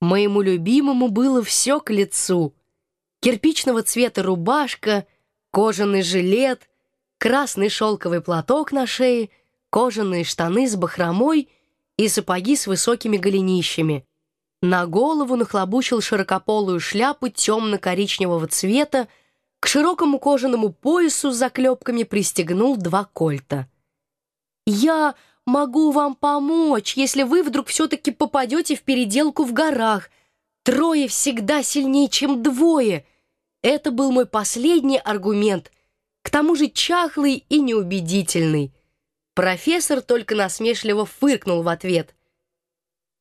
Моему любимому было все к лицу. Кирпичного цвета рубашка, кожаный жилет, красный шелковый платок на шее, кожаные штаны с бахромой и сапоги с высокими голенищами. На голову нахлобучил широкополую шляпу темно-коричневого цвета, к широкому кожаному поясу с заклепками пристегнул два кольта. «Я могу вам помочь, если вы вдруг все-таки попадете в переделку в горах. Трое всегда сильнее, чем двое». Это был мой последний аргумент, к тому же чахлый и неубедительный. Профессор только насмешливо фыркнул в ответ.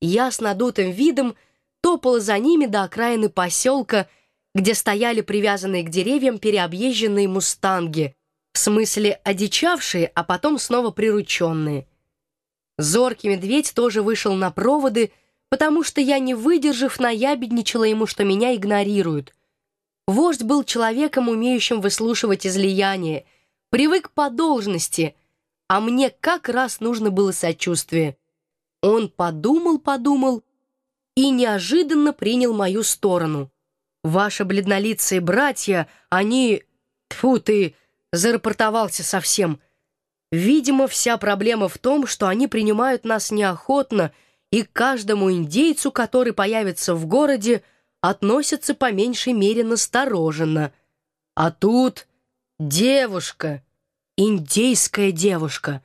Я с надутым видом топала за ними до окраины поселка, где стояли привязанные к деревьям переобъезженные мустанги, в смысле одичавшие, а потом снова прирученные. Зоркий медведь тоже вышел на проводы, потому что я, не выдержав, наябедничала ему, что меня игнорируют. Вождь был человеком, умеющим выслушивать излияние, привык по должности, а мне как раз нужно было сочувствие. Он подумал-подумал и неожиданно принял мою сторону. Ваши бледнолицые братья, они... Тьфу ты, зарапортовался совсем. Видимо, вся проблема в том, что они принимают нас неохотно, и к каждому индейцу, который появится в городе, относятся по меньшей мере настороженно. А тут девушка, индейская девушка.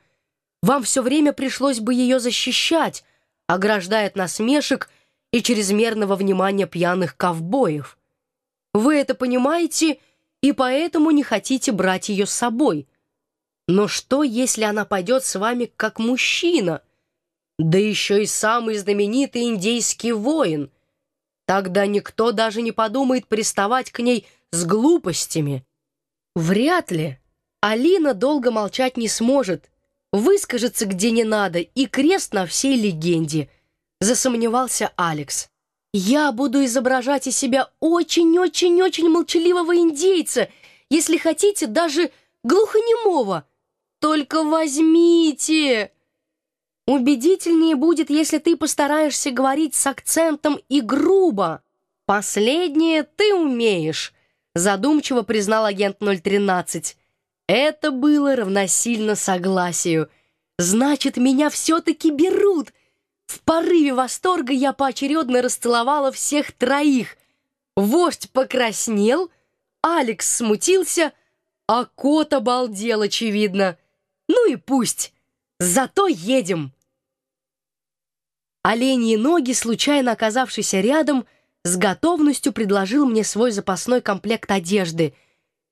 Вам все время пришлось бы ее защищать, ограждая от насмешек и чрезмерного внимания пьяных ковбоев. Вы это понимаете и поэтому не хотите брать ее с собой. Но что, если она пойдет с вами как мужчина? Да еще и самый знаменитый индейский воин. Тогда никто даже не подумает приставать к ней с глупостями. Вряд ли. Алина долго молчать не сможет, выскажется где не надо и крест на всей легенде, засомневался Алекс. Я буду изображать из себя очень-очень-очень молчаливого индейца, если хотите, даже глухонемого. Только возьмите. Убедительнее будет, если ты постараешься говорить с акцентом и грубо. Последнее ты умеешь, задумчиво признал агент 013. Это было равносильно согласию. Значит, меня все-таки берут — в порыве восторга я поочередно расцеловала всех троих. Вождь покраснел, Алекс смутился, а кот обалдел, очевидно. Ну и пусть, зато едем. Оленьи ноги, случайно оказавшийся рядом, с готовностью предложил мне свой запасной комплект одежды.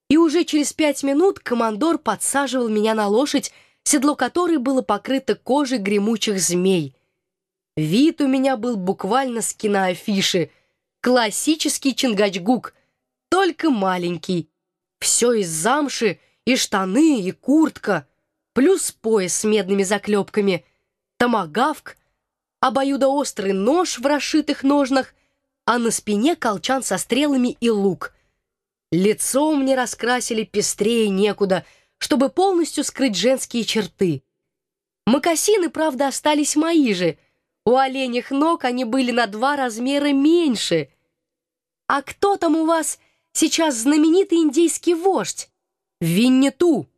И уже через пять минут командор подсаживал меня на лошадь, седло которой было покрыто кожей гремучих змей — Вид у меня был буквально с киноафиши. Классический Чингачгук, только маленький. Все из замши, и штаны, и куртка, плюс пояс с медными заклепками, томагавк, обоюдоострый нож в расшитых ножнах, а на спине колчан со стрелами и лук. Лицо мне раскрасили пестрее некуда, чтобы полностью скрыть женские черты. Макасины, правда, остались мои же — у оленях ног они были на два размера меньше. А кто там у вас сейчас знаменитый индейский вождь? Виннету,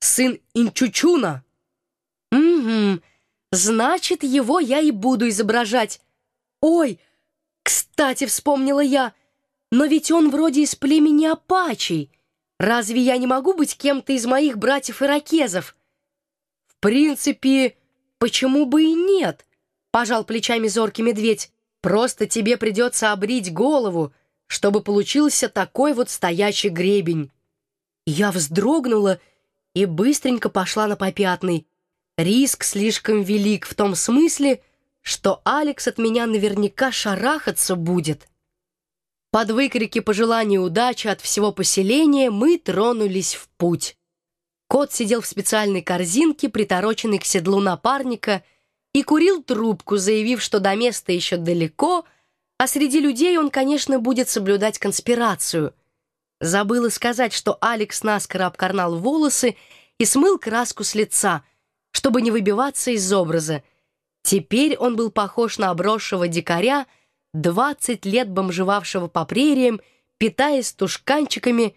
сын Инчучуна. Угу, значит, его я и буду изображать. Ой, кстати, вспомнила я, но ведь он вроде из племени Апачей. Разве я не могу быть кем-то из моих братьев-иракезов? В принципе, почему бы и нет? пожал плечами зоркий медведь. «Просто тебе придется обрить голову, чтобы получился такой вот стоячий гребень». Я вздрогнула и быстренько пошла на попятный. Риск слишком велик в том смысле, что Алекс от меня наверняка шарахаться будет. Под выкрики пожелания удачи от всего поселения мы тронулись в путь. Кот сидел в специальной корзинке, притороченной к седлу напарника — и курил трубку, заявив, что до места еще далеко, а среди людей он, конечно, будет соблюдать конспирацию. Забыла сказать, что Алекс наскоро обкорнал волосы и смыл краску с лица, чтобы не выбиваться из образа. Теперь он был похож на обросшего дикаря, 20 лет бомжевавшего по прериям, питаясь тушканчиками,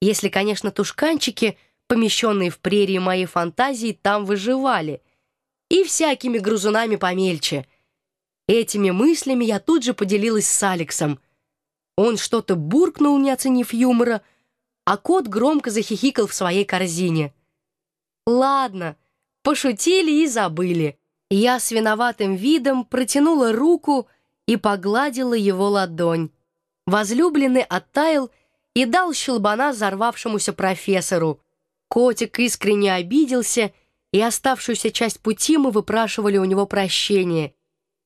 если, конечно, тушканчики, помещенные в прерии моей фантазии, там выживали, и всякими грузунами помельче. Этими мыслями я тут же поделилась с Алексом. Он что-то буркнул, не оценив юмора, а кот громко захихикал в своей корзине. «Ладно, пошутили и забыли». Я с виноватым видом протянула руку и погладила его ладонь. Возлюбленный оттаял и дал щелбана взорвавшемуся профессору. Котик искренне обиделся, и оставшуюся часть пути мы выпрашивали у него прощения.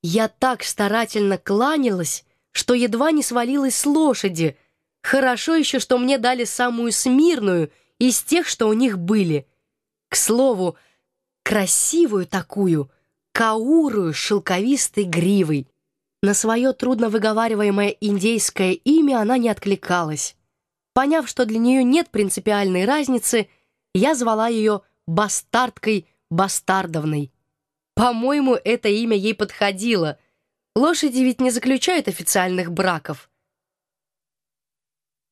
Я так старательно кланялась, что едва не свалилась с лошади. Хорошо еще, что мне дали самую смирную из тех, что у них были. К слову, красивую такую — каурую шелковистой гривой. На свое трудно выговариваемое индейское имя она не откликалась. Поняв, что для нее нет принципиальной разницы, я звала ее бастардкой Бастардовной. По-моему, это имя ей подходило. Лошади ведь не заключают официальных браков.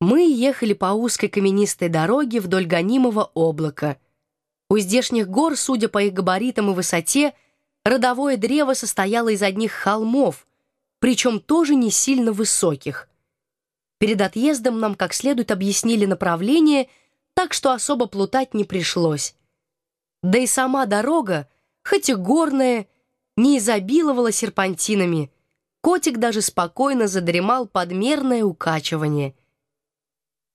Мы ехали по узкой каменистой дороге вдоль гонимого облака. У здешних гор, судя по их габаритам и высоте, Родовое древо состояло из одних холмов, причем тоже не сильно высоких. Перед отъездом нам как следует объяснили направление, так что особо плутать не пришлось. Да и сама дорога, хоть и горная, не изобиловала серпантинами. Котик даже спокойно задремал подмерное укачивание.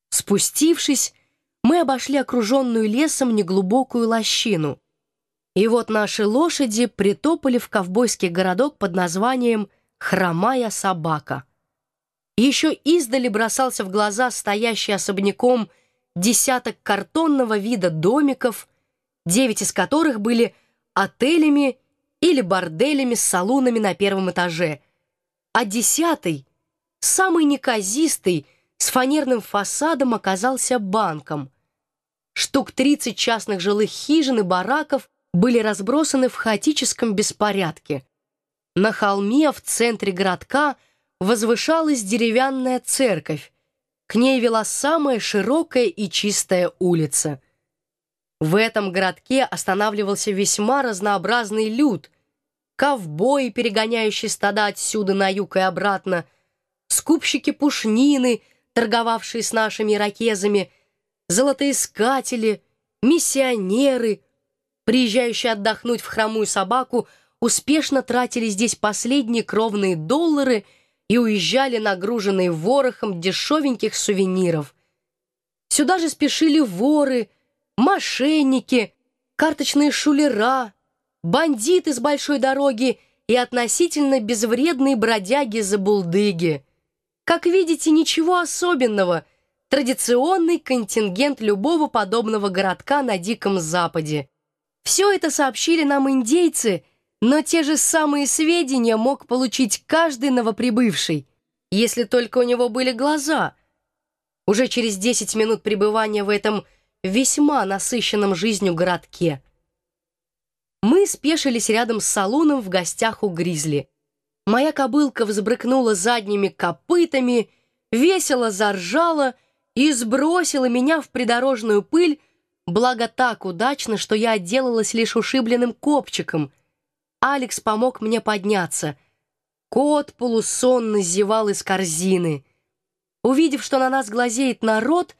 Спустившись, мы обошли окруженную лесом неглубокую лощину — и вот наши лошади притопали в ковбойский городок под названием «Хромая собака». Еще издали бросался в глаза стоящий особняком десяток картонного вида домиков, девять из которых были отелями или борделями с салунами на первом этаже, а десятый, самый неказистый, с фанерным фасадом оказался банком. Штук 30 частных жилых хижин и бараков были разбросаны в хаотическом беспорядке. На холме в центре городка возвышалась деревянная церковь. К ней вела самая широкая и чистая улица. В этом городке останавливался весьма разнообразный люд. Ковбои, перегоняющие стада отсюда на юг и обратно, скупщики пушнины, торговавшие с нашими ракезами, золотоискатели, миссионеры — приезжающие отдохнуть в хромую собаку, успешно тратили здесь последние кровные доллары и уезжали нагруженные ворохом дешевеньких сувениров. Сюда же спешили воры, мошенники, карточные шулера, бандиты с большой дороги и относительно безвредные бродяги-забулдыги. Как видите, ничего особенного. Традиционный контингент любого подобного городка на Диком Западе. Все это сообщили нам индейцы, но те же самые сведения мог получить каждый новоприбывший, если только у него были глаза. Уже через 10 минут пребывания в этом весьма насыщенном жизнью городке. Мы спешились рядом с салуном в гостях у Гризли. Моя кобылка взбрыкнула задними копытами, весело заржала и сбросила меня в придорожную пыль, Благо так удачно, что я отделалась лишь ушибленным копчиком. Алекс помог мне подняться. Кот полусонно зевал из корзины. Увидев, что на нас глазеет народ,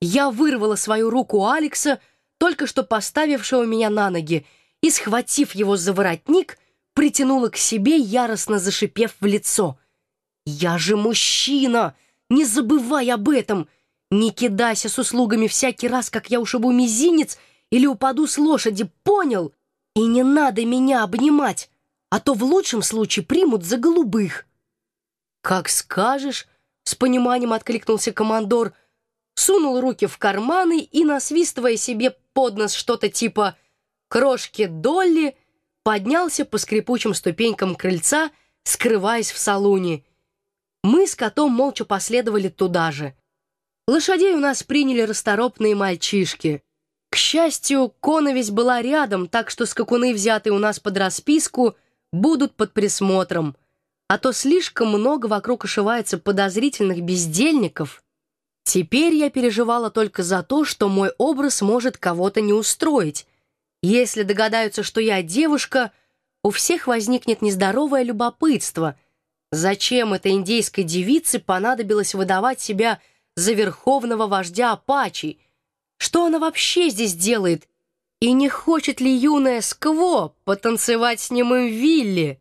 я вырвала свою руку Алекса, только что поставившего меня на ноги, и, схватив его за воротник, притянула к себе, яростно зашипев в лицо. «Я же мужчина! Не забывай об этом!» Не кидайся с услугами всякий раз, как я ушибу мизинец или упаду с лошади, понял? И не надо меня обнимать, а то в лучшем случае примут за голубых. Как скажешь, с пониманием откликнулся командор, сунул руки в карманы и, насвистывая себе под нос что-то типа «крошки Долли», поднялся по скрипучим ступенькам крыльца, скрываясь в салуне. Мы с котом молча последовали туда же — Лошадей у нас приняли расторопные мальчишки. К счастью, коновесь была рядом, так что скакуны, взятые у нас под расписку, будут под присмотром. а то слишком много вокруг ошивается подозрительных бездельников. Теперь я переживала только за то, что мой образ может кого-то не устроить. Если догадаются, что я девушка, у всех возникнет нездоровое любопытство. Зачем этой индейской девице понадобилось выдавать себя за верховного вождя Апачи? Что она вообще здесь делает? И не хочет ли юная Скво потанцевать с ним в вилле?